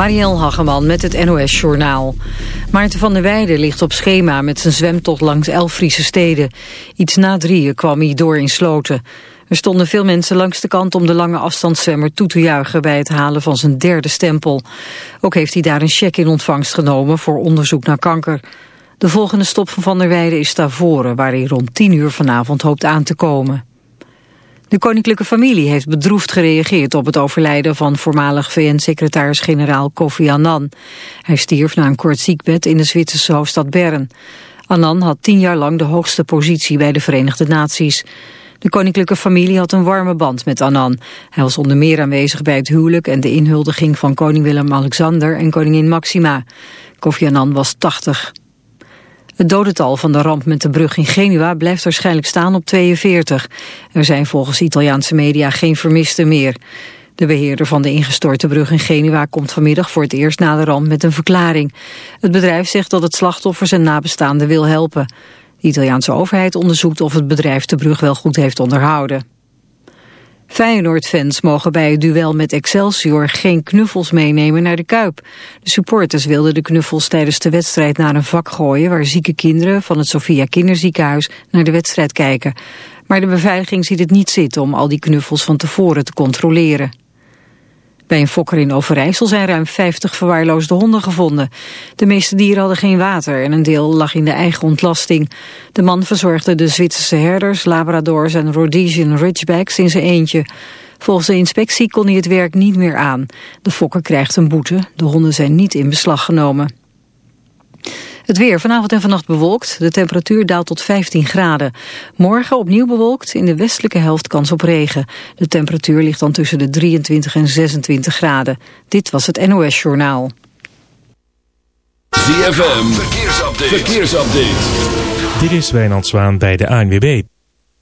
Marielle Hageman met het NOS Journaal. Maarten van der Weijden ligt op schema met zijn zwemtocht langs elf Friese steden. Iets na drieën kwam hij door in Sloten. Er stonden veel mensen langs de kant om de lange afstandszwemmer toe te juichen bij het halen van zijn derde stempel. Ook heeft hij daar een cheque in ontvangst genomen voor onderzoek naar kanker. De volgende stop van Van der Weijden is Stavoren, waar hij rond tien uur vanavond hoopt aan te komen. De koninklijke familie heeft bedroefd gereageerd op het overlijden van voormalig VN-secretaris-generaal Kofi Annan. Hij stierf na een kort ziekbed in de Zwitserse hoofdstad Bern. Annan had tien jaar lang de hoogste positie bij de Verenigde Naties. De koninklijke familie had een warme band met Annan. Hij was onder meer aanwezig bij het huwelijk en de inhuldiging van koning Willem-Alexander en koningin Maxima. Kofi Annan was 80. Het dodental van de ramp met de brug in Genua blijft waarschijnlijk staan op 42. Er zijn volgens Italiaanse media geen vermisten meer. De beheerder van de ingestorte brug in Genua komt vanmiddag voor het eerst na de ramp met een verklaring. Het bedrijf zegt dat het slachtoffers en nabestaanden wil helpen. De Italiaanse overheid onderzoekt of het bedrijf de brug wel goed heeft onderhouden. Feyenoord-fans mogen bij het duel met Excelsior geen knuffels meenemen naar de Kuip. De supporters wilden de knuffels tijdens de wedstrijd naar een vak gooien... waar zieke kinderen van het Sofia Kinderziekenhuis naar de wedstrijd kijken. Maar de beveiliging ziet het niet zitten om al die knuffels van tevoren te controleren. Bij een fokker in Overijssel zijn ruim 50 verwaarloosde honden gevonden. De meeste dieren hadden geen water en een deel lag in de eigen ontlasting. De man verzorgde de Zwitserse herders, labradors en Rhodesian Ridgebacks in zijn eentje. Volgens de inspectie kon hij het werk niet meer aan. De fokker krijgt een boete. De honden zijn niet in beslag genomen. Het weer vanavond en vannacht bewolkt. De temperatuur daalt tot 15 graden. Morgen opnieuw bewolkt. In de westelijke helft kans op regen. De temperatuur ligt dan tussen de 23 en 26 graden. Dit was het NOS Journaal. ZFM. Verkeersupdate. Verkeersupdate. Dit is Wijnand Zwaan bij de ANWB.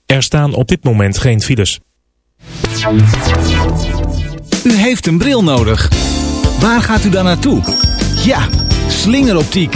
Er staan op dit moment geen files. U heeft een bril nodig. Waar gaat u dan naartoe? Ja, slingeroptiek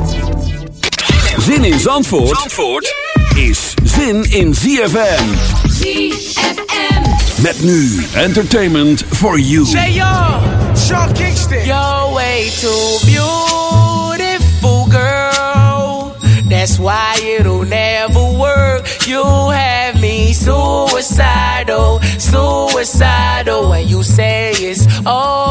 Zin in Zandvoort, Zandvoort is zin in ZFM. ZFM. Met nu entertainment for you. Say yo, Sean Kingston. You're way too beautiful, girl. That's why it'll never work. You have me suicidal, suicidal. When you say it's over,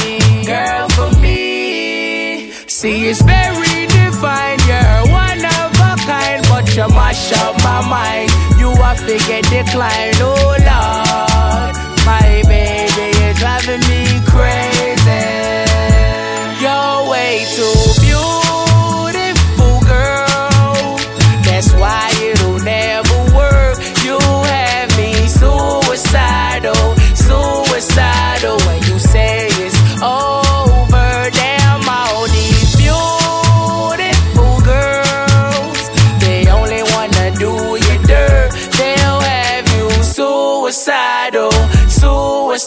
See, it's very divine. You're one of a kind, but you mash up my mind. You are figure decline, oh Lord. My baby is driving me crazy.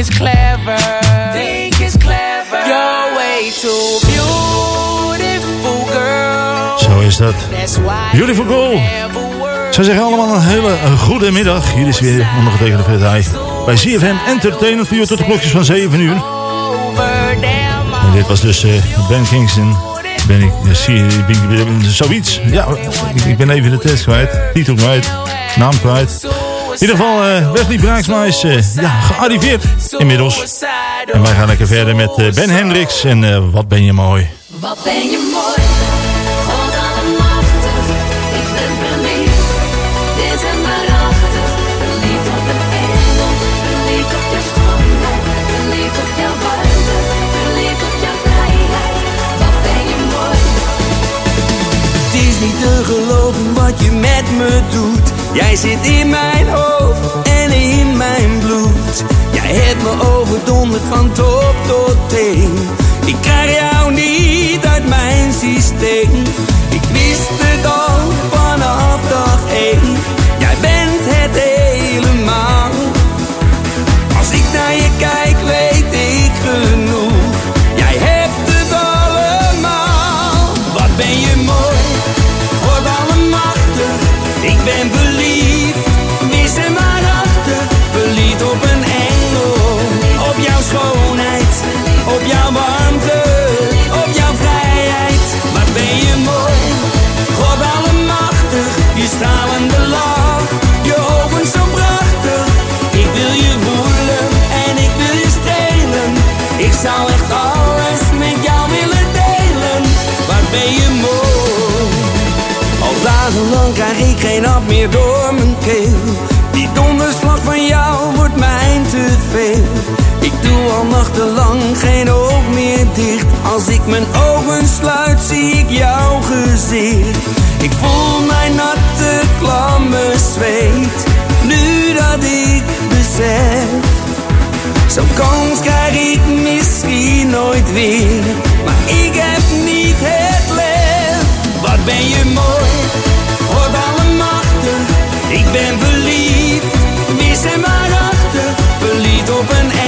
it's clever. Think it's clever. You're way too beautiful, girl. Zo is dat. Beautiful girl. Zou zeggen allemaal een hele eh, goede middag. Hier is weer ondergetekende de Fred Heij. Bij CFM Entertainment voor tot de klokjes van 7 uur. En dit was dus eh, Ben Kingston. Ben ik, eh, zie, ik ben, ben- zoiets. Ja, ik, ik ben even de test kwijt. Titel kwijt. Naam kwijt. In ieder geval, eh, Wesley Braaksma is eh, ja, gearriveerd inmiddels. En wij gaan lekker verder met eh, Ben Hendricks. En eh, wat ben je mooi. Wat ben je mooi, God allemachtig, ik ben verliefd, dit en waarachtig, verliefd op een engel, verliefd op je schoonheid, verliefd op jouw warmte, verliefd op jouw vrijheid, wat ben je mooi. Het is niet te geloven wat je met me doet. Jij zit in mijn hoofd en in mijn bloed. Jij hebt me overdonderd van top tot teen. Ik krijg jou niet uit mijn systeem. Ik wist het al vanaf dag één. Al nachtenlang geen oog meer dicht. Als ik mijn ogen sluit, zie ik jouw gezicht. Ik voel mijn natte, klamme zweet. Nu dat ik besef. Zo'n kans krijg ik misschien nooit weer. Maar ik heb niet het lef. Wat ben je mooi, God allemachtig. Ik ben verliefd, mis en waarachtig. Verliefd op een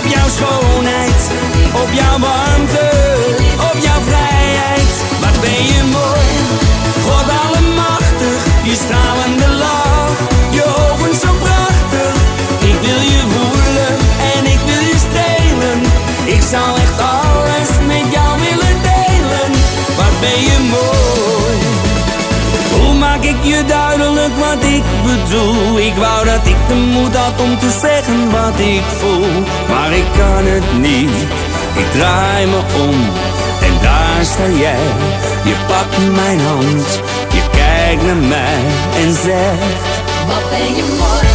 op jouw schoonheid, op jouw warmte, op jouw vrijheid. Wat ben je mooi, God allemachtig. love. Je ogen zo prachtig. Ik wil je voelen en ik wil je strelen. Ik zou duidelijk wat ik bedoel? Ik wou dat ik de moed had om te zeggen wat ik voel. Maar ik kan het niet. Ik draai me om en daar sta jij. Je pakt mijn hand, je kijkt naar mij en zegt. Wat ben je mooi,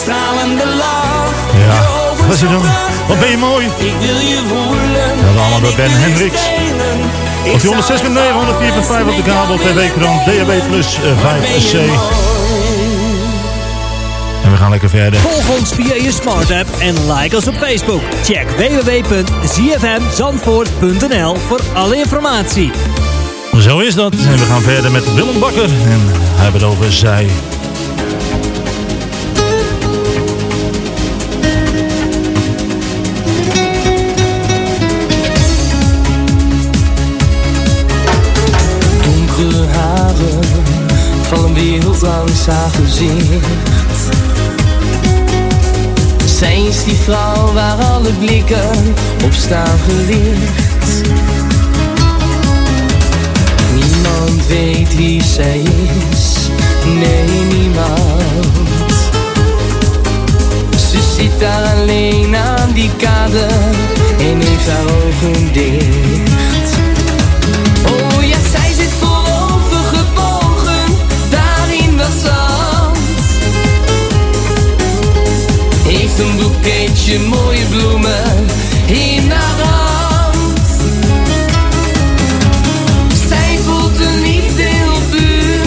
stralende lach. Ja, wat is er dan? Wat ben je mooi. Ik wil je voelen. Dat allemaal door Ben Hendricks. Op die 106.9, 104.5 op de kabel, tv-krant, DAB Plus eh, 5C. En we gaan lekker verder. Volg ons via je smart app en like ons op Facebook. Check www.zfmzandvoort.nl voor alle informatie. Zo is dat. En we gaan verder met Willem Bakker. En hij hebben het over zij. Langs. Zij is die vrouw waar alle blikken op staan gericht. Niemand weet wie zij is, nee niemand. Ze zit daar alleen aan die kade en heeft haar ogen dicht. Oh Heeft een boeketje mooie bloemen in haar hand. Zij voelt een liefde heel puur.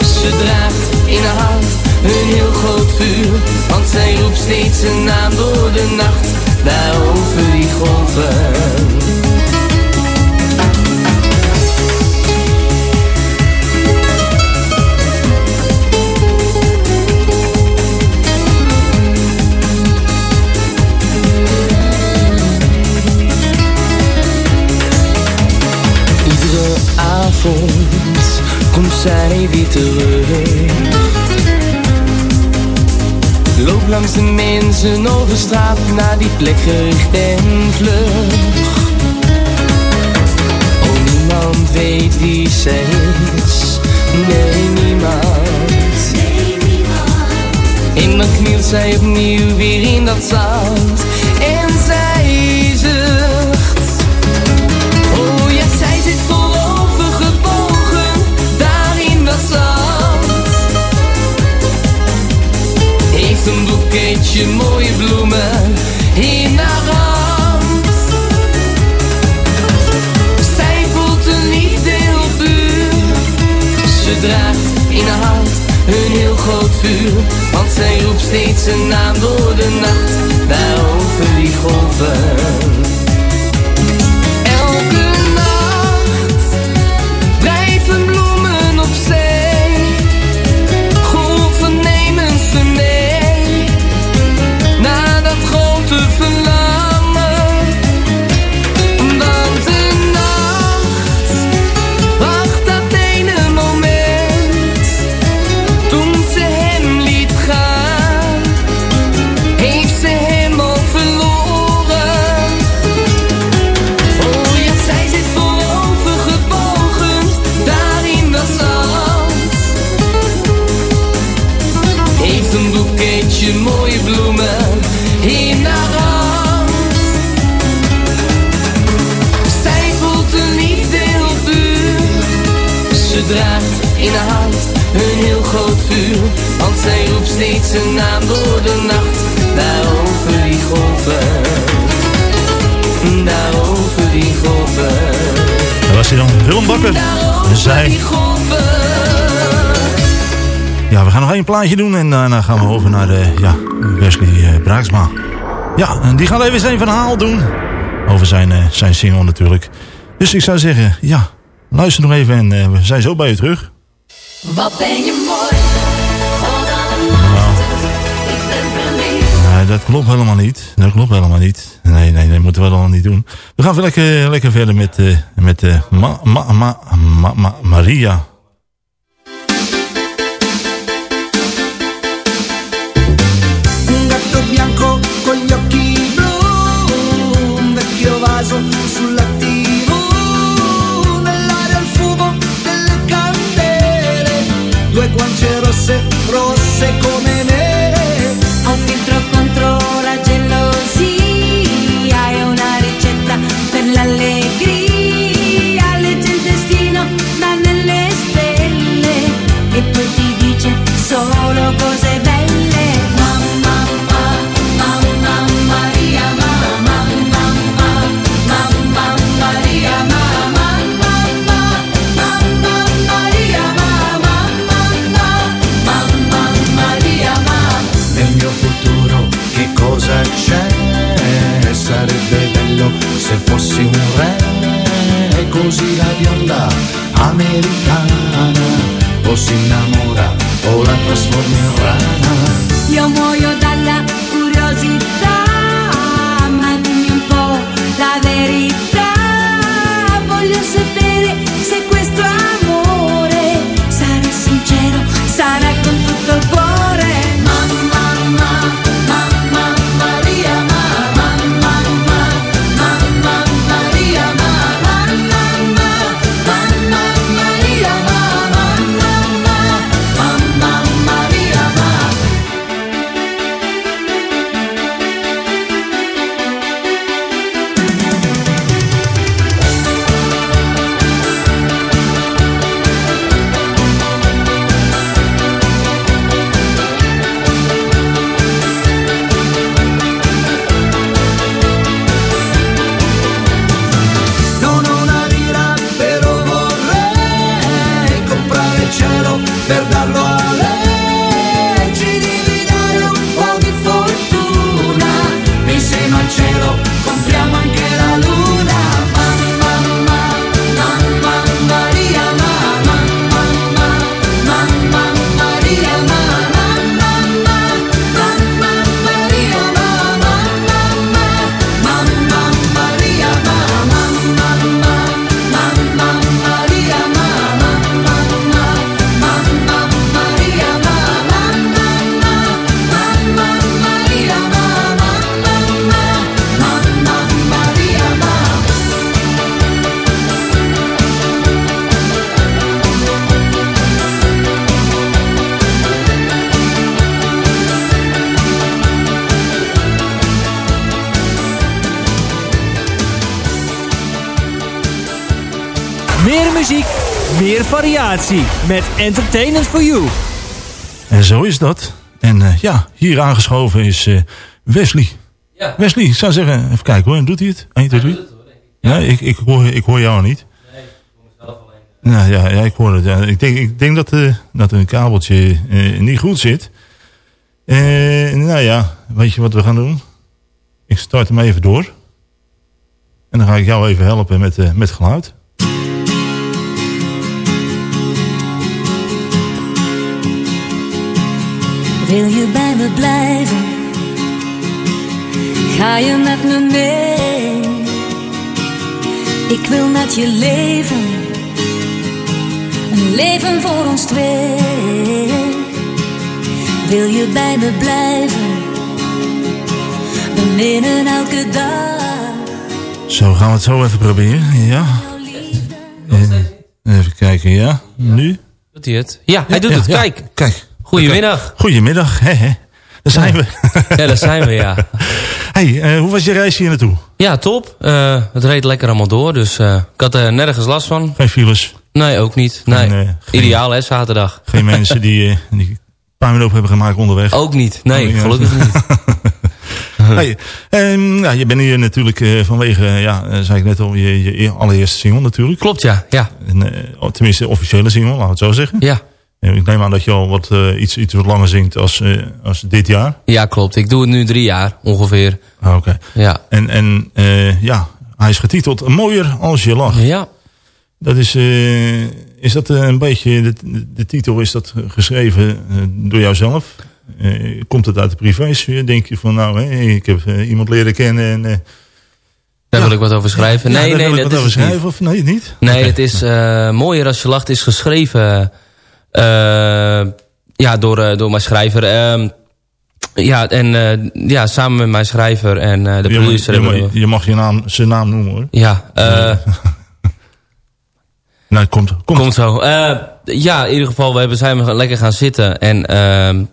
Ze draagt in haar hart een heel groot vuur. Want zij roept steeds een naam door de nacht, daar over die golven. Zij weer terug. Loop langs de mensen over straat naar die plek gericht en vlug. Oh, niemand weet wie zij is. Nee, niemand. En dan knielt zij opnieuw weer in dat zand. Heeft een boeketje mooie bloemen in haar hand. Zij voelt een liefde heel puur. Ze draagt in haar hart een heel groot vuur. Want zij roept steeds een naam door de nacht, daar over die golven. Elke een heel groot vuur. Want zij roept steeds een naam door de nacht. Daar over die golven. Daar over die golven. Daar was hij dan, Willem Bakker. En zij... Ja, we gaan nog één plaatje doen en daarna gaan we over naar de, ja, Wesley eh, Braaksma. Ja, en die gaat even zijn verhaal doen. Over zijn, eh, zijn single natuurlijk. Dus ik zou zeggen, ja, luister nog even en eh, we zijn zo bij je terug. Wat ben je mooi, God allemachtig, ik ben verliefd. Nee, dat klopt helemaal niet. Dat klopt helemaal niet. Nee, nee, dat moeten we allemaal niet doen. We gaan lekker, lekker verder met, eh, met eh, ma, ma, ma, ma, ma- Maria. Un gatto bianco con gli occhi blu, un vecchio vaso due guance rosse, rosse come se fossi un re, così la bionda americana o si innamora o la trasforma in rana. Io muoio Met Entertainment for You. En zo is dat. En eh, ja, hier aangeschoven is eh, Wesley. Ja. Wesley, ik zou zeggen, even kijken hoor, doet hij het? 1, 2, 3? Ja, ik, ik, hoor, ik hoor jou niet. Nou ja, ja, ik hoor het. Ja. Ik denk, ik denk dat, eh, dat een kabeltje eh, niet goed zit. Eh, nou ja, weet je wat we gaan doen? Ik start hem even door. En dan ga ik jou even helpen met, eh, met geluid. Wil je bij me blijven? Ga je met me mee? Ik wil met je leven. Een leven voor ons twee. Wil je bij me blijven? Beminnen elke dag. Zo, gaan we het zo even proberen. Ja. Even kijken, ja. Nu? Doet hij het? Ja, hij doet ja, het. ja. Kijk. Goedemiddag. Goedemiddag. Hè, hè. Daar zijn we. Ja, daar zijn we, ja. Hey, eh, hoe was je reis hier naartoe? Ja, top. Eh, het reed lekker allemaal door, dus eh, ik had er nergens last van. Geen files? Nee, ook niet. Nee. Geen- Ideaal hè, zaterdag. Geen mensen die, die puinhoop hebben gemaakt onderweg. Ook niet. Nee, Oh, ja. gelukkig niet. Hey, ehm, ja, je bent hier natuurlijk vanwege, ja, zei ik net al, je, je allereerste single natuurlijk. Klopt, ja. ja. En, eh, tenminste, officiële single, laten we het zo zeggen. Ja. Ik neem aan dat je al wat, eh, iets, iets wat langer zingt als, eh, als dit jaar. Ja, klopt. Ik doe het nu drie jaar ongeveer. Ah, Oké. Ja. En, en eh, ja, hij is getiteld Mooier als je lacht. Ja. Dat is, is dat een beetje, de, de, titel is dat geschreven door jouzelf? Komt het uit de privésfeer? Denk je van nou, hè, ik heb iemand leren kennen en... Daar wil ik wat over schrijven. ja, nee, daar nee, dat wat is over schrijven of nee, niet? Nee, het is Mooier als je lacht is geschreven ja, door, eh, door mijn schrijver. Ehm, ja, en eh, ja, samen met mijn schrijver en eh, de Je, mag- producer. je, mag- je mag je naam, zijn naam noemen hoor. ja, eh, Nou, komt, komt. komt zo. Eh, ja, in ieder geval, we hebben, zijn we lekker gaan zitten. En ehm,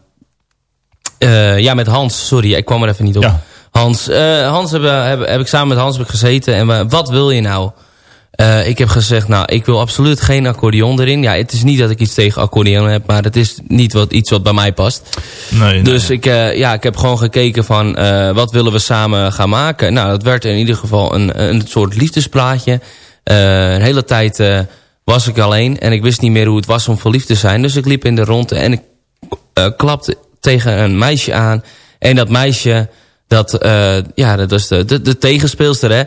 eh, ja, met Hans, sorry, ik kwam er even niet op. Ja. Hans, eh, Hans hebben, heb, heb ik samen met Hans heb ik gezeten. En wat wil je nou? Eh, ik heb gezegd, nou, ik wil absoluut geen accordeon erin. Ja, het is niet dat ik iets tegen accordeon heb, maar het is niet wat, iets wat bij mij past. Nee, nee. Dus ik, eh, ja, ik heb gewoon gekeken van, eh, wat willen we samen gaan maken? Nou, dat werd in ieder geval een, een soort liefdesplaatje. Een hele tijd was ik alleen en ik wist niet meer hoe het was om verliefd te zijn. Dus ik liep in de ronde en ik klapte tegen een meisje aan. En dat meisje, dat, eh, ja, dat was de, de, de tegenspeelster, hè.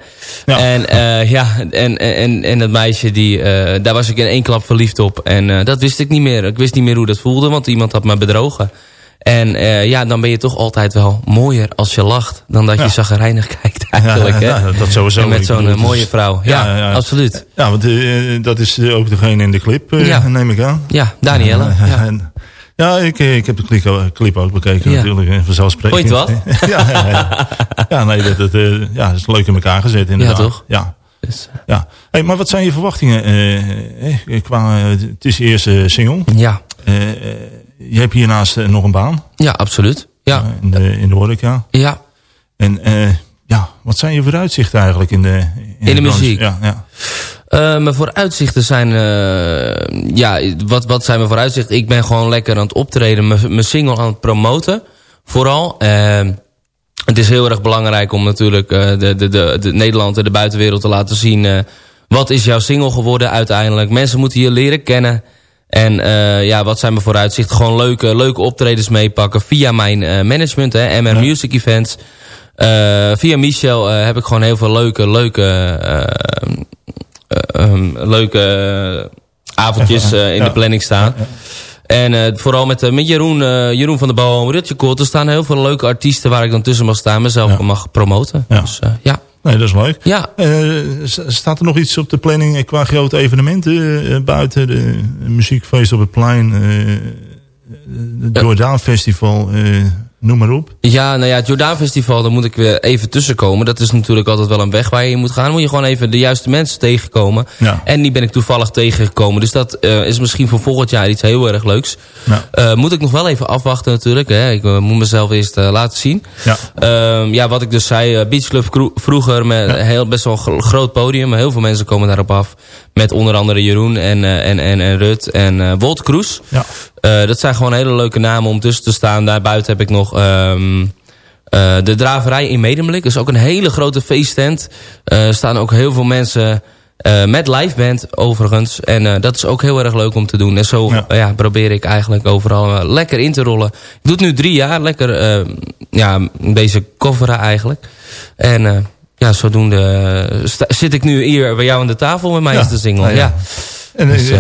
En, eh, ja, en, en, en dat meisje, die, eh, daar was ik in één klap verliefd op. En dat wist ik niet meer. Ik wist niet meer hoe dat voelde, want iemand had me bedrogen. En ja, dan ben je toch altijd wel mooier als je lacht... dan dat je Ja. zagrijnig kijkt eigenlijk, Ja, hè. ja, dat sowieso. En met zo'n mooie vrouw. Ja, absoluut. Ja, want dat is ook degene in de clip, neem ik aan. Ja, Danielle. En- ja ik, eh, ik heb de clip, ook- clip ook bekeken Ja. natuurlijk, eh, vanzelfsprekend. Vond je het ja, ja, ja. ja, nee, dat, dat, eh, ja, dat is leuk in elkaar gezet inderdaad. toch? Ja. Dus, ja. Hey, maar wat zijn je verwachtingen? eh, eh, qua, eh, het is je eerste single. Ja. Eh, eh, je hebt hiernaast eh, nog een baan. Ja, absoluut. Ja. in, de, in de horeca. Ja. En eh, ja, wat zijn je vooruitzichten eigenlijk in de, In de branche? muziek? Ja, ja. Eh, mijn vooruitzichten zijn... eh, ja, wat, wat zijn mijn vooruitzichten? Ik ben gewoon lekker aan het optreden. Mijn single aan het promoten. Vooral. Eh, het is heel erg belangrijk om natuurlijk eh, de, de, de, de Nederland en de buitenwereld te laten zien... wat is jouw single geworden uiteindelijk. Mensen moeten je leren kennen. En ja, wat zijn mijn vooruitzichten? Gewoon leuke, leuke optredens meepakken via mijn management, hè, MR Music Events. Via Michel heb ik gewoon heel veel leuke, leuke, eh, ehm, leuke eh, avondjes eh, in Ja. de planning staan. En vooral met, met Jeroen, Jeroen van der Boom, Rutje Kort. Er staan heel veel leuke artiesten waar ik dan tussen mag staan. Mezelf mag promoten. Ja. Dus ja. Nee, dat is leuk. Ja. Staat er nog iets op de planning qua grote evenementen buiten? De muziekfeest op het plein, het Jordaan Festival, noem maar op. Ja, nou ja, het Jordaan Festival, daar moet ik weer even tussenkomen. Dat is natuurlijk altijd wel een weg waar je in moet gaan. Dan moet je gewoon even de juiste mensen tegenkomen. Ja. En die ben ik toevallig tegengekomen. Dus dat eh, is misschien voor volgend jaar iets heel erg leuks. Ja. Eh, moet ik nog wel even afwachten natuurlijk. Hè. Ik eh, moet mezelf eerst laten zien. Ja. Ehm, ja, wat ik dus zei, Beach Club vroeger met heel, best wel een gro- groot podium. Heel veel mensen komen daarop af. Met onder andere Jeroen en, en, en, en Rut en Wolt Kroes. Ja. Dat zijn gewoon hele leuke namen om tussen te staan. Daarbuiten heb ik nog ehm, eh, de Draverij in Medemblik. Dat is ook een hele grote feesttent. Eh, Er staan ook heel veel mensen eh, met liveband overigens. En dat is ook heel erg leuk om te doen. En zo Ja. ja. probeer ik eigenlijk overal lekker in te rollen. Ik doe het nu drie jaar. Lekker eh, ja, deze coveren eigenlijk. En ja, zodoende zit ik nu hier bij jou aan de tafel met mijn Ja. single. Nou ja. ja. En, Dus,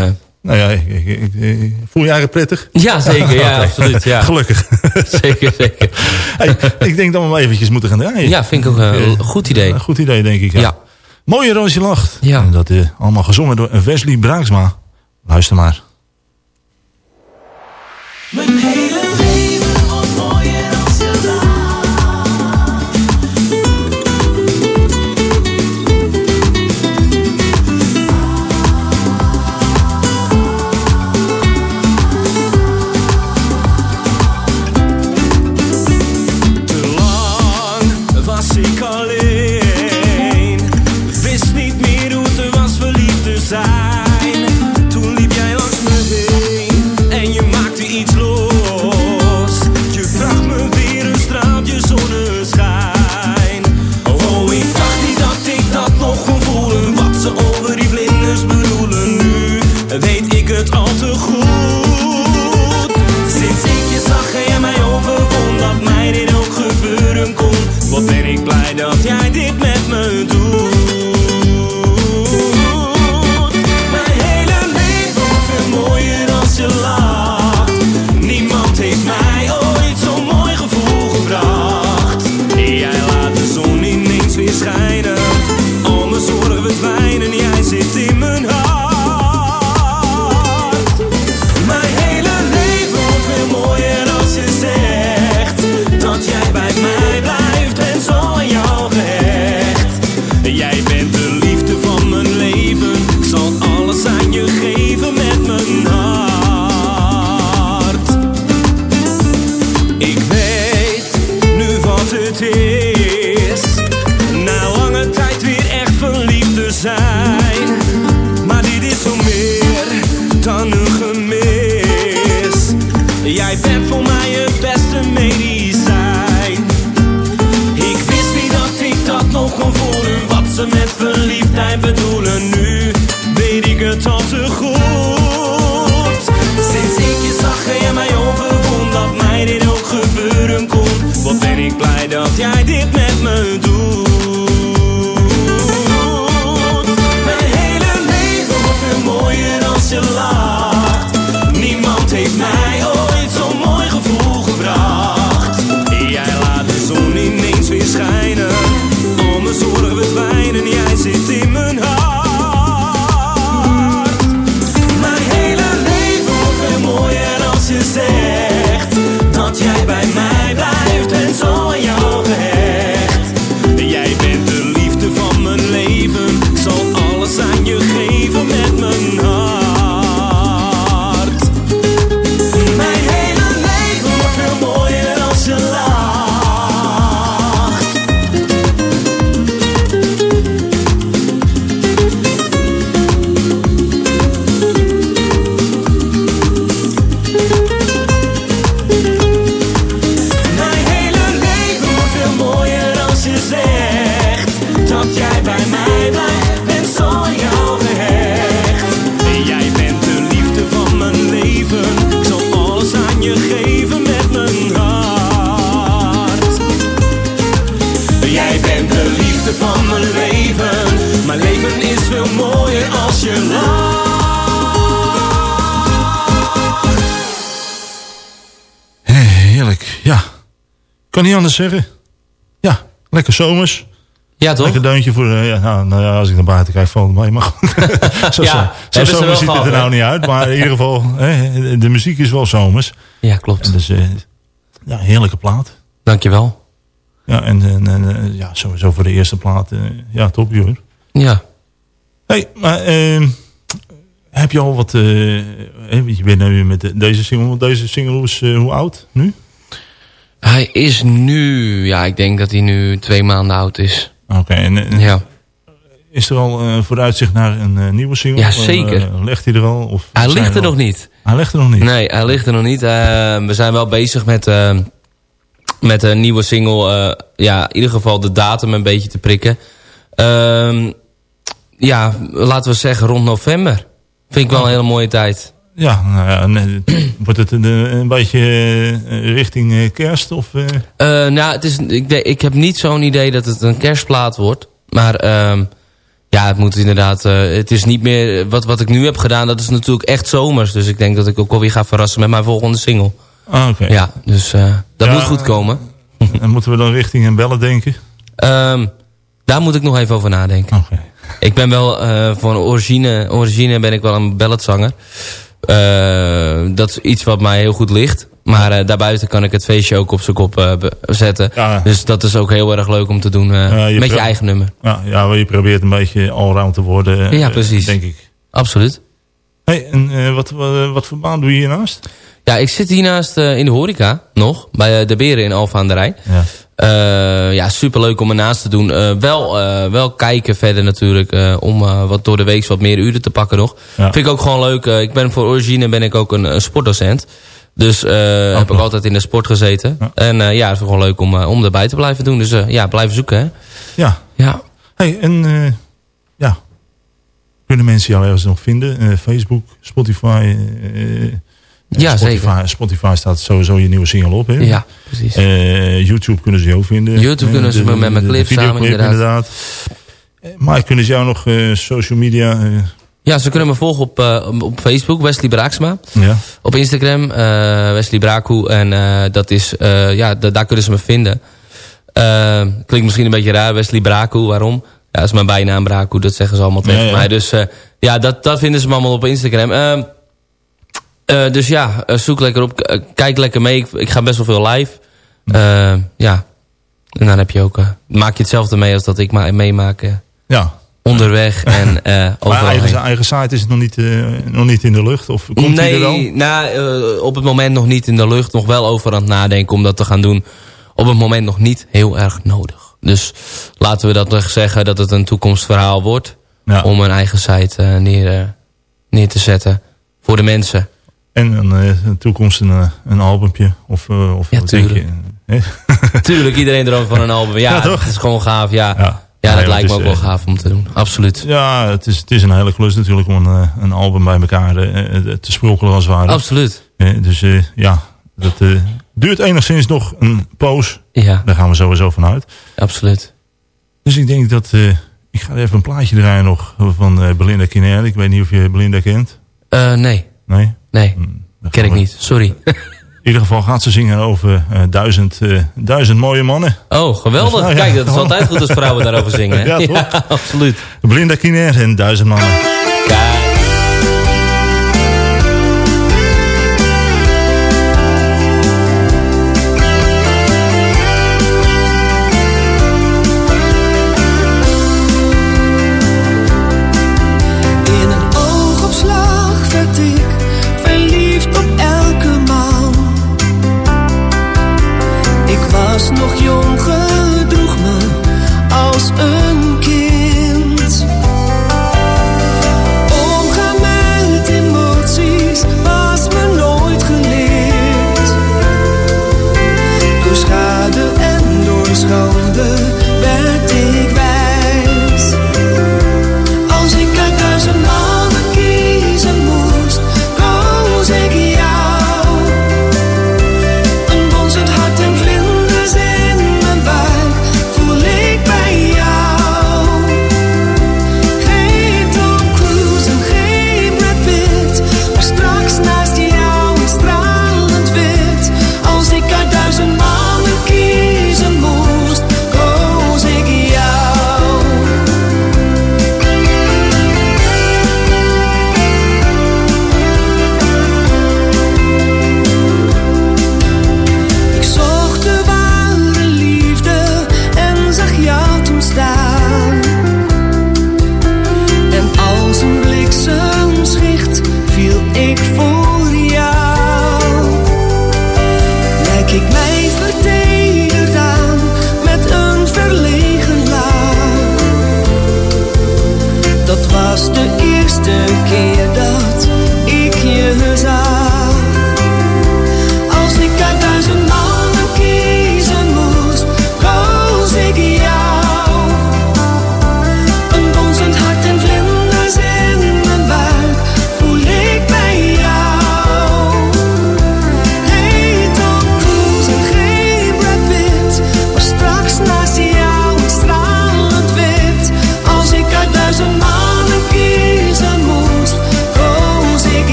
nou ja, ik, ik, ik- ik- voel je eigenlijk prettig? Ja, zeker. Ja, absoluut. Ja. Gelukkig. zeker, zeker. Hey, ik denk dat we maar eventjes moeten gaan draaien. Ja, vind ik ook een Eh, goed idee. Een goed idee, denk ik. Ja. Ja. Mooie Roosje Lacht. Ja. En dat eh, allemaal gezongen door Wesley Braaksma. Luister maar. Mijn hele Jij bent voor mij het beste medicijn. Kan niet anders zeggen. Ja, lekker zomers. Ja, toch? Lekker deuntje voor, eh, ja, nou, nou ja, als ik naar buiten kijk, valt het. Maar goed, zo, Ja, zo, zo zomers ziet het er nou niet uit. Maar in ieder geval, hè, de muziek is wel zomers. Ja, klopt. En dus, eh, ja, heerlijke plaat. Dankjewel. Ja, en, en, en eh, ja, sowieso voor de eerste plaat. ja, top, hoor. Ja. hey, maar eh, heb je al wat... je bent nu met de- deze single. Deze single is hoe oud nu? Hij is nu, ja, ik denk dat hij nu twee maanden oud is. Oké, en, en Ja. is er al eh, vooruitzicht naar een eh, nieuwe single? Ja, zeker. eh, legt hij er al? Of Hij ligt er nog niet. Hij ligt er nog niet? Nee, hij ligt er nog niet. We zijn wel bezig met, met een nieuwe single. ja, in ieder geval de datum een beetje te prikken. Ehm, ja, laten we zeggen rond november. Vind ik wel een hele mooie tijd. Ja, nou ja, wordt het een, eh, een beetje eh, richting eh, kerst? Of, eh? Eh, nou, het is, ik, ik heb niet zo'n idee dat het een kerstplaat wordt. Maar ehm, ja, het moet inderdaad... het is niet meer... Wat, wat ik nu heb gedaan, dat is natuurlijk echt zomers. Dus ik denk dat ik ook wel weer ga verrassen met mijn volgende single. Ah, oké. Ja, dus dat Ja, moet goed komen. En moeten we dan richting een bellen denken? Ehm, daar moet ik nog even over nadenken. Oké. Ik ben wel uh, van origine, origine ben ik wel een balladzanger. Uh, dat is iets wat mij heel goed ligt. Maar uh, daarbuiten kan ik het feestje ook op zijn kop uh, zetten. Ja. Dus dat is ook heel erg leuk om te doen je met je eigen nummer. Ja, ja, je probeert een beetje allround te worden. ja, precies. denk ik. Absoluut. Hey, en wat, wat, wat voor baan doe je hiernaast? Ja, ik zit hiernaast in de horeca nog. Bij de Beren in Alfa aan de. Ja. Uh, ja, superleuk om ernaast te doen. Uh, wel, uh, wel kijken verder natuurlijk. om wat door de week wat meer uren te pakken nog. Ja. Vind ik ook gewoon leuk. ik ben voor origine ben ik ook een, een sportdocent. Dus okay. heb ik altijd in de sport gezeten. Ja. En ja, het is gewoon leuk om, om erbij te blijven doen. Dus ja, blijven zoeken hè. Ja. Ja. Hey, en ja. Kunnen mensen jou ergens nog vinden? Facebook, Spotify... Ja, Spotify, zeker. Spotify staat sowieso je nieuwe single op. Hè? Ja, precies. Uh, YouTube kunnen ze je ook vinden. YouTube kunnen ze me met mijn clip samen inderdaad. inderdaad. Maar kunnen ze jou nog uh, social media... Uh... Ja, ze kunnen me volgen op, op Facebook, Wesley Braaksma. Ja. Op Instagram, Wesley Braakoe. En dat is, ja, daar kunnen ze me vinden. klinkt misschien een beetje raar, Wesley Braakoe. Waarom? Ja, dat is mijn bijnaam Braakoe, dat zeggen ze allemaal tegen ja, ja. mij. Dus ja, dat, dat vinden ze me allemaal op Instagram. Uh, dus ja, uh, zoek lekker op. Uh, kijk lekker mee. Ik, ik, ga best wel veel live. ja. En dan heb je ook... maak je hetzelfde mee als dat ik ma meemaak. ja. Onderweg en overal Maar eigen, eigen site is nog niet, nog niet in de lucht? Of komt nee, die er wel? Nou, op het moment nog niet in de lucht. Nog wel over aan het nadenken om dat te gaan doen. Op het moment nog niet heel erg nodig. Dus laten we dat zeggen dat het een toekomstverhaal wordt. Ja. Om een eigen site neer, neer te zetten. Voor de mensen. En een, eh, in de toekomst een, eh, een albumpje. Of, eh, of Ja, wat denk tuurlijk. je? Tuurlijk, iedereen droomt van een album. Ja, Ja, toch? het is gewoon gaaf. Ja, ja. Ja, dat lijkt me ook wel gaaf om te doen. Absoluut. Ja, het is, het is een hele klus natuurlijk om een, een album bij elkaar te sprokkelen als het ware. Absoluut. Dus ja, dat duurt enigszins nog een poos. Ja. Daar gaan we sowieso vanuit. Absoluut. Dus ik denk dat... ik ga even een plaatje draaien nog van Belinda Kinaire. Ik weet niet of je Belinda kent. Eh, nee. Nee? Nee. Ken ik niet. Sorry. In ieder geval gaat ze zingen over eh, duizend, eh, duizend mooie mannen. Oh, geweldig. Dus, nou ja, Kijk, dat is altijd goed als vrouwen daarover zingen. Hè? Ja, toch? absoluut. Belinda Kinaire en duizend mannen.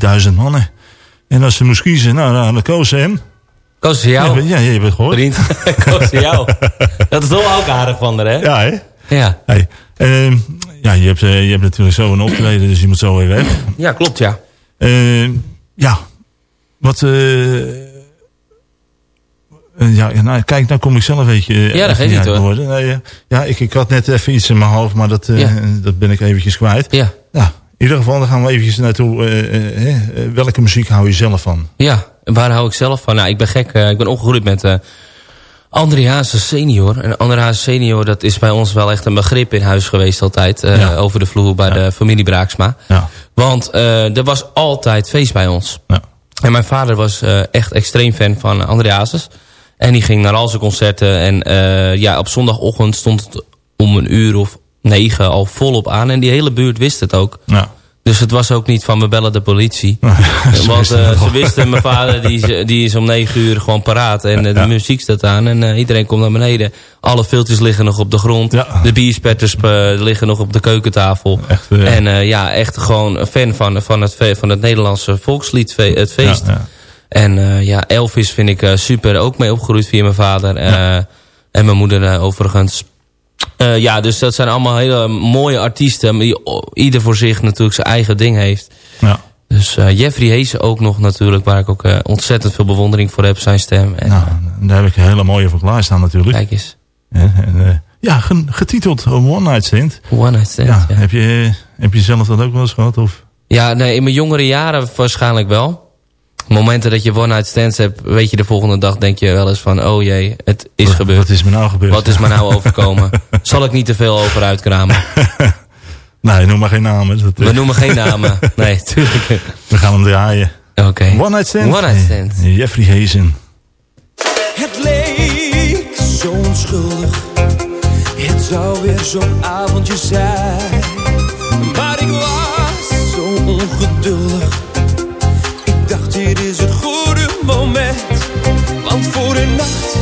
Duizend mannen. En als ze moest kiezen, nou, nou dan koos ze hem. Koos ze jou? Ja, je hebt het gehoord. Vriend, koos ze jou. Dat is toch ook aardig van haar, hè? Ja, hè? Ja. Hey, ehm, ja, je hebt, eh, je hebt natuurlijk zo een optreden, dus je moet zo weer weg. Ja, klopt, ja. Ehm, ja, wat... eh, eh, ja, nou, kijk, nou kom ik zelf een beetje... Ja, dat geeft niet, hoor. Nee, ja, ik, ik had net even iets in mijn hoofd, maar dat, Ja. dat ben ik eventjes kwijt. Ja. Ja, ieder geval, dan gaan we eventjes naartoe. eh, eh, welke muziek hou je zelf van? Ja, waar hou ik zelf van? Nou, ik ben gek. ik ben opgegroeid met André Hazes senior. En André Hazes senior, dat is bij ons wel echt een begrip in huis geweest altijd. Ja. Over de vloer bij de familie Braaksma. Ja. Want er was altijd feest bij ons. Ja. En mijn vader was echt extreem fan van André Hazes. En die ging naar al zijn concerten. En ja, op zondagochtend stond het om een uur of negen al volop aan. En die hele buurt wist het ook. Ja. Dus het was ook niet van we bellen de politie. Ze Want wisten eh, ze wisten, mijn vader die, is- die is om negen uur gewoon paraat. En eh, de Ja. muziek staat aan en eh, iedereen komt naar beneden. Alle filters liggen nog op de grond. De bierspetters liggen nog op de keukentafel. En ja, echt gewoon een fan van, van, het, van het Nederlandse volkslied, het feest. En ja, Elvis vind ik super. Ook mee opgegroeid via mijn vader. En mijn moeder overigens. Eh, ja, dus dat zijn allemaal hele mooie artiesten. Die ieder voor zich natuurlijk zijn eigen ding heeft. Ja. Dus eh, Jeffrey Heesen ook nog natuurlijk. Waar ik ook eh, ontzettend veel bewondering voor heb. Zijn stem. En, Nou, daar heb ik een hele mooie voor klaarstaan natuurlijk. Kijk eens. En, en, ja, ge- getiteld One Night Stand. One Night Stand, Ja, ja. Heb, je, heb je zelf dat ook wel eens gehad? Of? Ja, nee, in mijn jongere jaren waarschijnlijk wel. Momenten dat je one-night stands hebt, weet je de volgende dag denk je wel eens van, oh jee, het is gebeurd. Wat is me nou gebeurd? Wat is me nou overkomen? Zal ik niet te veel over uitkramen? Nee, noem maar geen namen. Dat, eh, We noemen geen namen. Nee, tuurlijk. We gaan hem draaien. Oké. One Night Stand. One Night Stand. Jeffrey Hazen. Het leek zo onschuldig. Het zou weer zo'n avondje zijn. Maar ik was zo ongeduldig. Dit is het goede moment. Want voor een nacht,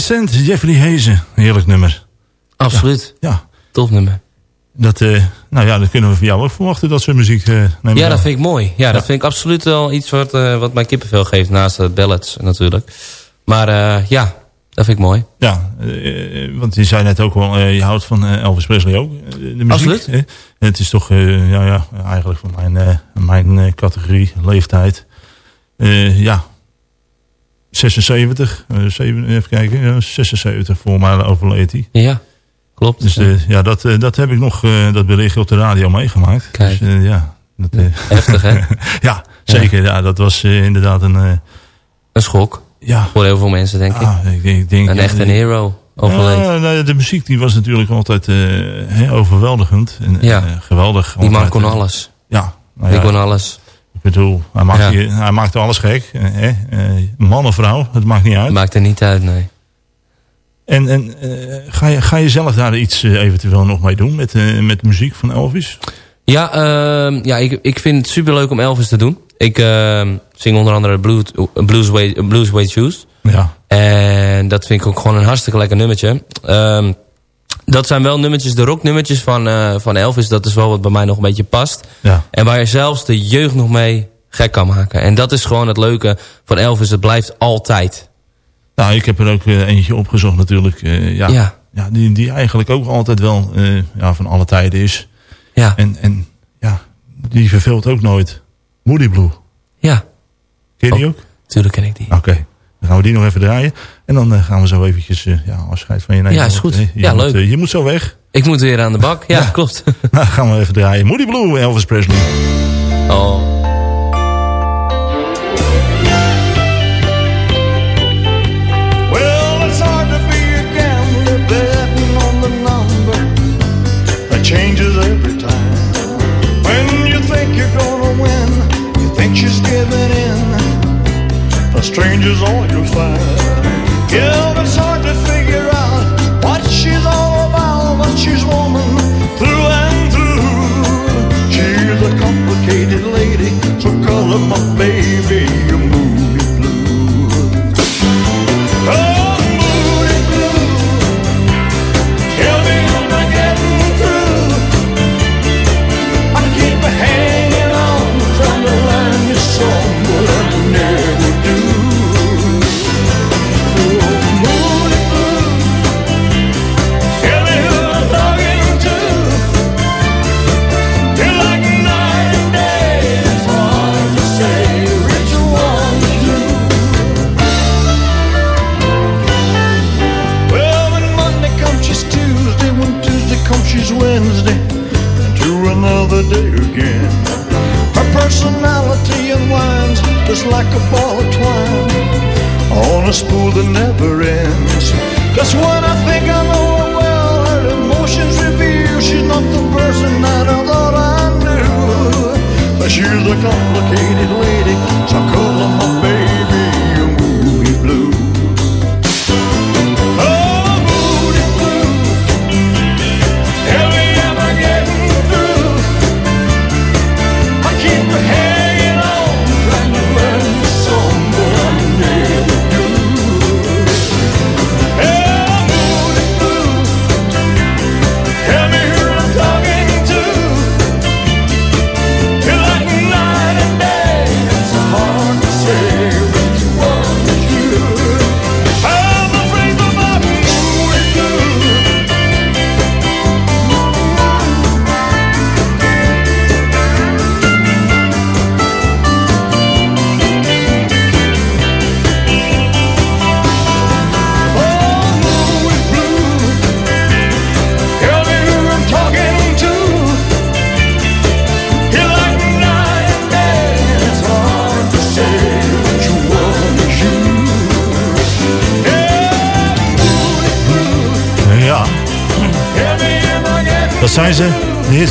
Stand. Jeffrey Hazen. Heerlijk nummer. Absoluut. Ja. Topnummer. Dat, eh, nou ja, dat kunnen we van jou ook verwachten. Dat soort muziek. ik Ja, aan. dat vind ik mooi. Ja, dat vind ik absoluut wel iets wat, eh, wat mij kippenvel geeft. Naast de ballads natuurlijk. Maar ja, dat vind ik mooi. Ja, want je zei net ook wel, je houdt van Elvis Presley ook. de muziek, Absoluut. het is toch, ja, ja, eigenlijk van mijn, mijn categorie, leeftijd. Ja, 76, eh, zeven- even kijken, ja, 76 voor mij overleed hij. Ja, klopt. Dus eh, ja, dat, eh, dat heb ik nog, eh, dat bericht op de radio meegemaakt. Kijk. Dus, eh, ja, dat, eh, Heftig, hè? ja, zeker. Ja. dat was eh, inderdaad een... eh, Een schok. Ja. Voor heel veel mensen, denk ik. ah, ik, denk- ik denk, een ja, echt een die- hero. Overleed. Ja, nou ja, de muziek die was natuurlijk altijd eh, overweldigend. En, Ja. eh, geweldig. Die man Altijd, kon eh, alles. Ja. nou Die ja, kon alles. Ik bedoel, hij maakte, Ja. hij maakte alles gek. eh, Hè? Eh, man of vrouw, het maakt niet uit. Maakt er niet uit, nee. En, en eh, ga, je, ga je zelf daar iets eventueel nog mee doen met, met muziek van Elvis? Ja, ehm, ja ik, ik vind het superleuk om Elvis te doen. Ik ehm, zing onder andere Blues, Blues, Way, Blues Way Shoes. Ja. En dat vind ik ook gewoon een hartstikke lekker nummertje. Ehm, dat zijn wel nummertjes, de rocknummertjes van, eh, van Elvis. Dat is wel wat bij mij nog een beetje past. Ja. En waar je zelfs de jeugd nog mee gek kan maken. En dat is gewoon het leuke van Elvis. Het blijft altijd. Nou, ik heb er ook eh, eentje opgezocht natuurlijk. eh, ja, Ja. ja. die, die eigenlijk ook altijd wel ja, van alle tijden is. Ja. En, en ja, die verveelt ook nooit. Moody Blue. Ja. Ken je die ook? Tuurlijk ken ik die. Oké. Dan gaan we die nog even draaien. En dan eh, gaan we zo eventjes eh, ja, afscheid van je nemen. Ja, is goed. je Ja, moet, leuk. eh, je moet zo weg. Ik moet weer aan de bak. Ja, klopt. Nou, gaan we even draaien. Moody Blue, Elvis Presley. Oh. Stranger's all you'll find. Yeah, it's hard to figure out what she's all about, but she's woman through and through. She's a complicated lady, so call her my baby,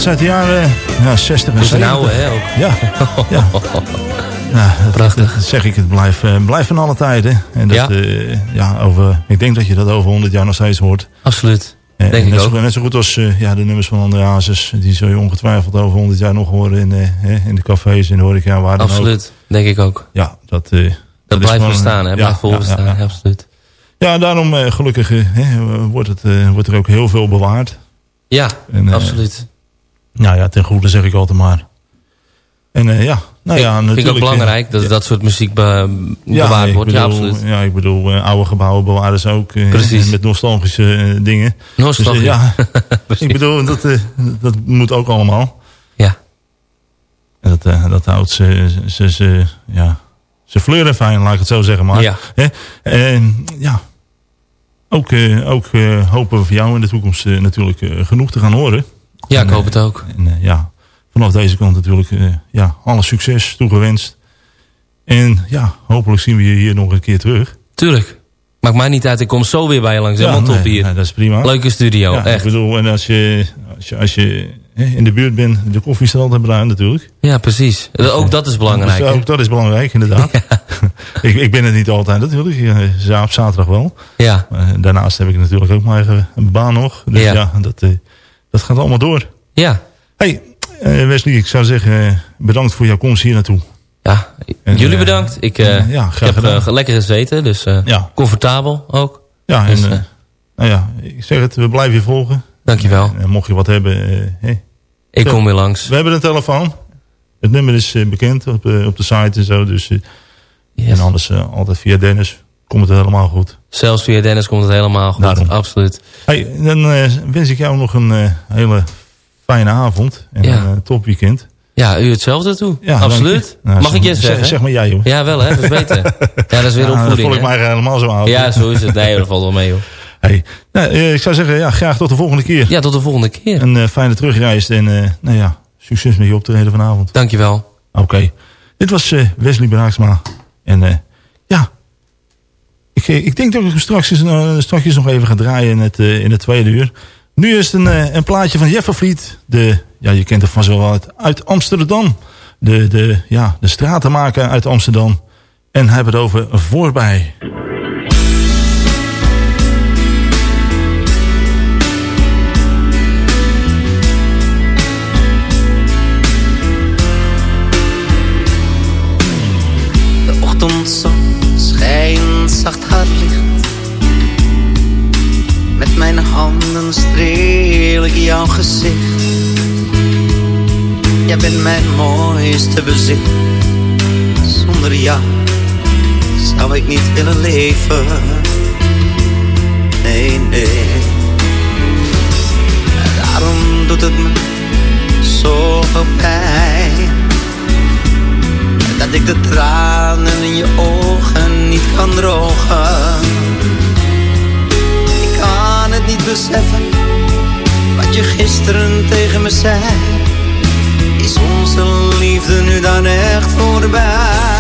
uit de jaren ja, 60 en Dat is een 70. oude, hè, ook. Ja, ja. Nou, Prachtig. Dat zeg ik, het blijft, eh, blijft van alle tijden. En dat, Ja. eh, ja, over, ik denk dat je dat over 100 jaar nog steeds hoort. Absoluut. Eh, Denk ik net, ook. Zo, net zo goed als ja, de nummers van André Hazes. Die zul je ongetwijfeld over 100 jaar nog horen in, in de cafés, in de horeca, waar dan ook. Absoluut. Denk ik ook. Ja, dat, Dat, blijft bestaan, hè. ja, Blijft ja. absoluut. Ja, daarom gelukkig wordt, het, wordt er ook heel veel bewaard. Ja, En, absoluut. Nou ja, ten goede zeg ik altijd maar. En eh, ja, nou ja, vind natuurlijk. ik ook belangrijk dat dat soort muziek be- bewaard ik wordt. Bedoel, ja, absoluut. Ja, ik bedoel, eh, oude gebouwen bewaren ze ook. eh, Precies. Met nostalgische eh, dingen. Nostalgie. Dus, eh, ja, ik bedoel, dat, eh, dat moet ook allemaal. Ja. En dat, eh, dat houdt ze, ze, ze, ja, ze fleuren fijn, laat ik het zo zeggen. Maar, Ja. En, ja. ook, eh, ook eh, hopen we voor jou in de toekomst eh, natuurlijk eh, genoeg te gaan horen. Ja, ik hoop het ook. En eh, ja, vanaf deze kant natuurlijk eh, ja, alle succes toegewenst. En ja, hopelijk zien we je hier nog een keer terug. Tuurlijk. Maakt mij niet uit, ik kom zo weer bij je langs. Ja, Helemaal top nee, hier. nee, dat is prima. Leuke studio, Ja, echt. Ik bedoel, en als je, als je, als je hè, in de buurt bent, de koffie is er altijd bruin natuurlijk. Ja, precies. ook dat is belangrijk. Dus, ook dat is belangrijk, inderdaad. ik, ik ben het niet altijd natuurlijk. Ja, ja, op zaterdag wel. Ja. Maar daarnaast heb ik natuurlijk ook mijn eigen baan nog. Dus Ja. ja, dat, eh, dat gaat allemaal door. Ja. Hey, eh, Wesley, ik zou zeggen, eh, bedankt voor jouw komst hier naartoe. Ja, En, jullie eh, bedankt. Ik, ja, ik graag heb lekker gezeten, dus Ja. comfortabel ook. Ja, en Dus, nou ja, ik zeg het, we blijven je volgen. Dankjewel. En mocht je wat hebben, hey. Ik kom weer langs. We hebben een telefoon. Het nummer is bekend op, op de site en zo. Dus, En anders altijd via Dennis. Komt het helemaal goed. Zelfs via Dennis komt het helemaal goed. Daarom. Absoluut. Hey, dan eh, wens ik jou nog een eh, hele fijne avond. En Ja. een eh, top weekend. Ja, u hetzelfde toe. Ja, Absoluut. Nou, Mag ik je zeg- zeggen? zeg maar jij, joh. Ja, wel hè. Dat is beter. ja, dat is weer Ja, opvoeding. Dan voel ik mij helemaal zo oud. Ja, zo is het. Nee, dat valt wel mee hoor. Hey, nou, ik zou zeggen, ja, graag tot de volgende keer. Ja, tot de volgende keer. Een fijne terugreis en nou ja, succes met je optreden vanavond. Dankjewel. Oké. Dit was Wesley Braaksma. En ja, ik, eh, ik denk dat ik hem straks, eens, eh, straks nog even ga draaien in het, eh, in het tweede uur. Nu is het een, een plaatje van Jeffervliet. De, ja, je kent het vast wel uit, uit Amsterdam. De, de, ja, de stratenmaker uit Amsterdam. En heeft het over voorbij. Gezicht. Jij bent mijn mooiste bezit. Zonder jou zou ik niet willen leven. Nee, nee. Daarom doet het me zoveel pijn dat ik de tranen in je ogen niet kan drogen. Ik kan het niet beseffen, wat je gisteren tegen me zei. Is onze liefde nu dan echt voorbij?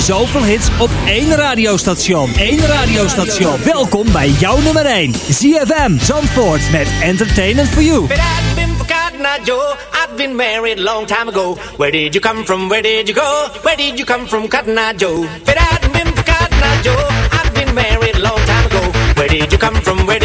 je zoveel hits op één radiostation. Eén radiostation. Welkom bij jouw nummer 1. ZFM Zandvoort met Entertainment for You. I've been married a long time ago. Where did you come from? Where did you go? Where did you come from, Cotton Cotton Eye Joe, I've been married a long time ago. Where did you come from? Where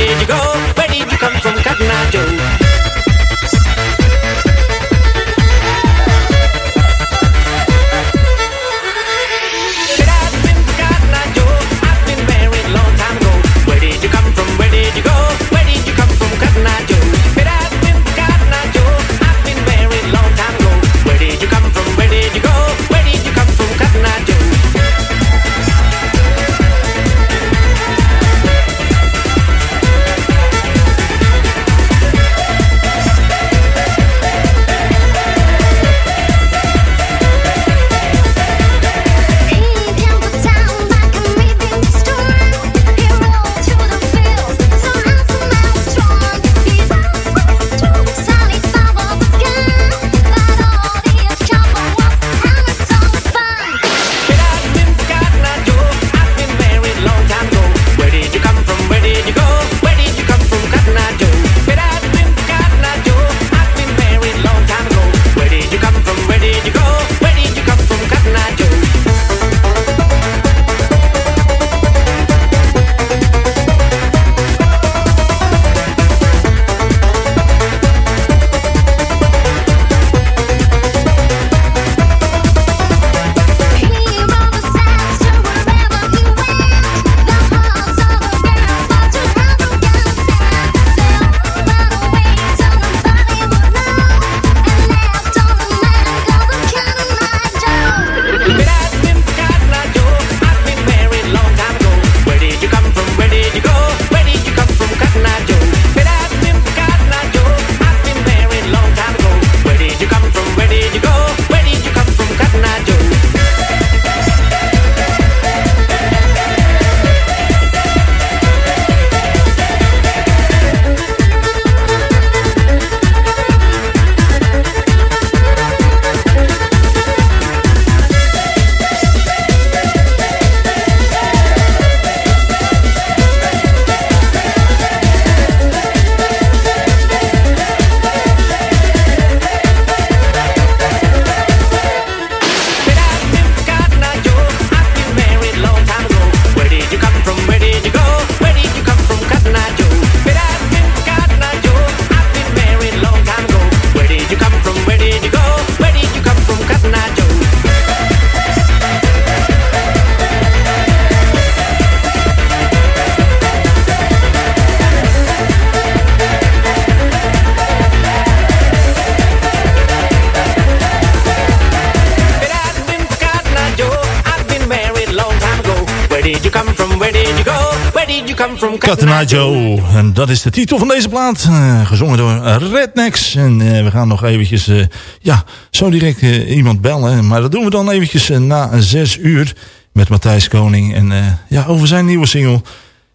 Catenaggio. En dat is de titel van deze plaat. Eh, gezongen door Rednecks. En eh, we gaan nog eventjes, eh, ja, zo direct iemand bellen. Maar dat doen we dan eventjes na zes uur met Matthijs Koning. En ja, over zijn nieuwe single.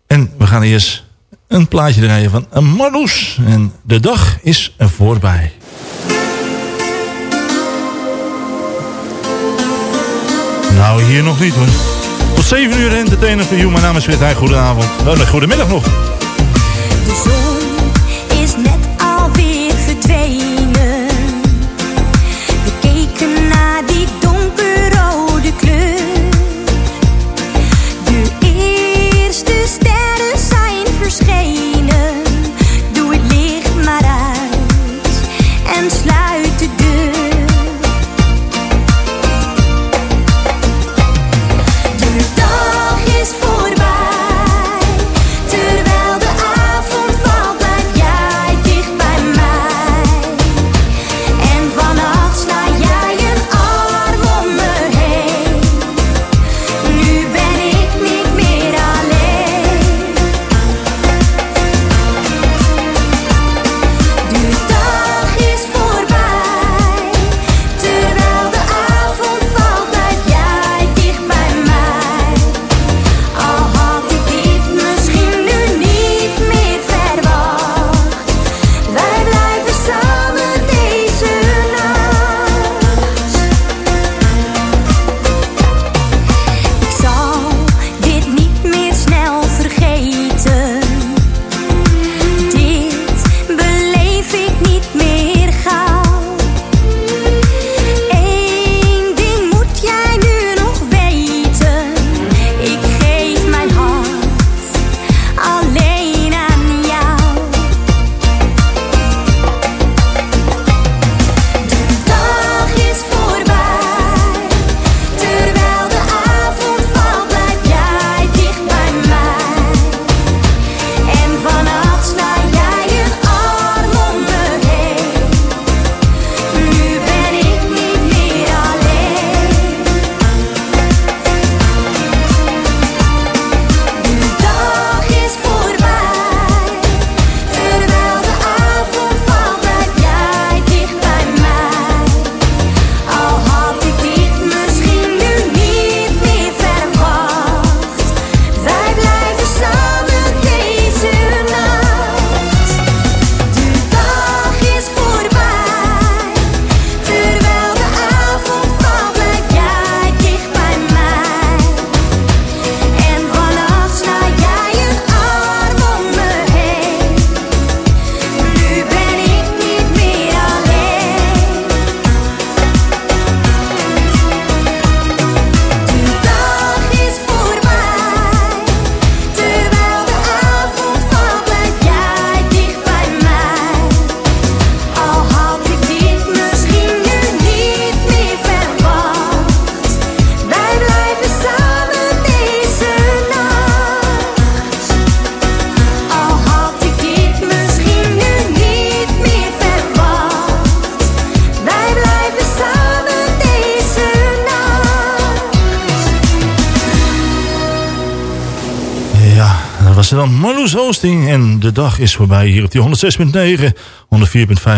En we gaan eerst een plaatje draaien van Marloes. En de dag is voorbij. Nou, hier nog niet hoor. Tot 7 uur entertainer voor jou. Mijn naam is Fred Heij. Goedenavond. Oh, nee, goedemiddag nog. Dan Marloes Oosting. En de dag is voorbij hier op die 106.9,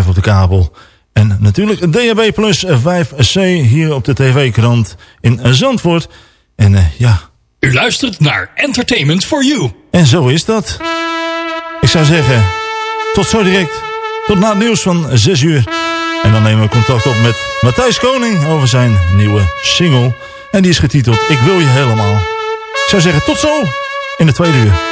104.5 op de kabel. En natuurlijk DHB plus 5C hier op de tv-krant in Zandvoort. En eh, ja... U luistert naar Entertainment for You. En zo is dat. Ik zou zeggen, tot zo direct. Tot na het nieuws van 6 uur. En dan nemen we contact op met Matthijs Koning over zijn nieuwe single. En die is getiteld Ik wil je helemaal. Ik zou zeggen, tot zo in de tweede uur.